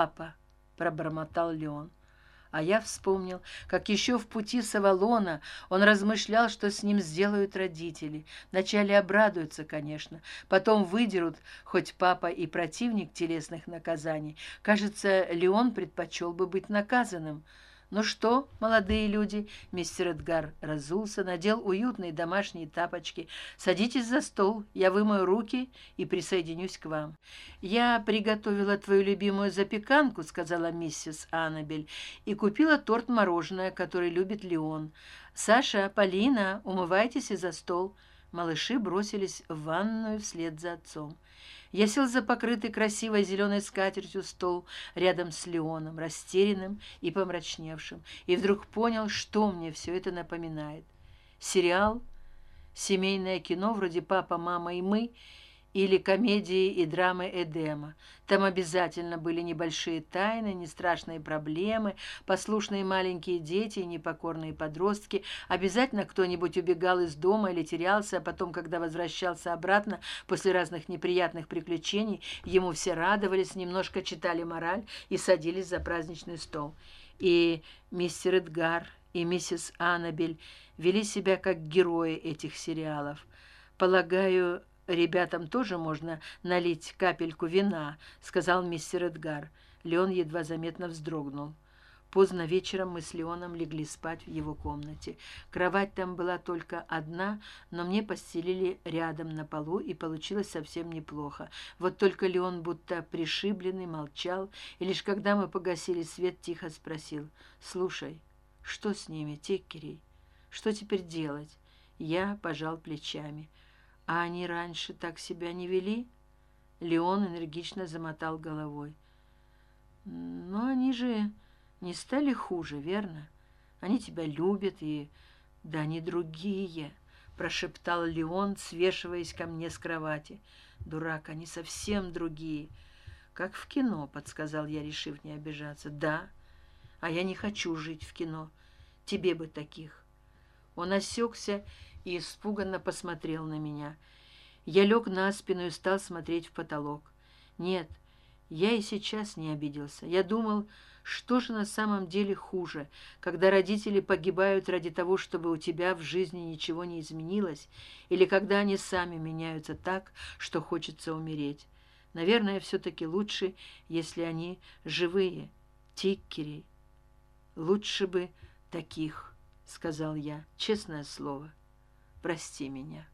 папа пробормотал леон. А я вспомнил как еще в пути с авалона он размышлял что с ним сделают родители. Вначале обрадуются конечно потом выдерут хоть папа и противник телесных наказаний. Кажется леон предпочел бы быть наказанным ну что молодые люди мистер эдгар разулся надел уютные домашние тапочки. Садитесь за стол я вымою руки и присоединюсь к вам я приготовила твою любимую запеканку сказала миссис аннабель и купила торт мороженое который любит леон. Саша полина умывайтесь и за стол малыши бросились в ванную вслед за отцом. Я сел за покрытый красивой зеленой скатертью стол рядом с леоном растерянным и помрачневшим и вдруг понял что мне все это напоминает. Сериал семейное кино вроде папа мама и мы или комедии и драмы эдема. Там обязательно были небольшие тайны не страшные проблемы послушные маленькие дети и непокорные подростки. Обязательно кто нибудь убегал из дома или терялся а потом когда возвращался обратно после разных неприятных приключений ему все радовались немножко читали мораль и садились за праздничный стол. И мистер эдгар и миссис аннабель вели себя как герои этих сериалов. Полагаю ребятам тоже можно налить капельку вина сказал мистер эдгар. Леон едва заметно вздрогнул. Поздно вечером мы с леоном легли спать в его комнате. Кровать там была только одна но мне постелили рядом на полу и получилось совсем неплохо. Вот только леон будто пришибленный молчал и лишь когда мы погасили свет тихо спросил слушай что с ними теккерей? Что теперь делать? Я пожал плечами а они раньше так себя не вели? Леон энергично замотал головой. Но они же не стали хуже верно? Они тебя любят и да они другие прошептал леон свешиваясь ко мне с кровати. Дурак они совсем другие как в кино подсказал я решив не обижаться. Да а я не хочу жить в кино. Тебе бы таких он осекся и испуганно посмотрел на меня. Я лег на спину и стал смотреть в потолок. Нет я и сейчас не обиделся. Я думал что же на самом деле хуже когда родители погибают ради того чтобы у тебя в жизни ничего не изменилось или когда они сами меняются так что хочется умереть. Наверное все таки лучше если они живые тиккери. Лучше бы таких сказал я честное слово. Прости меня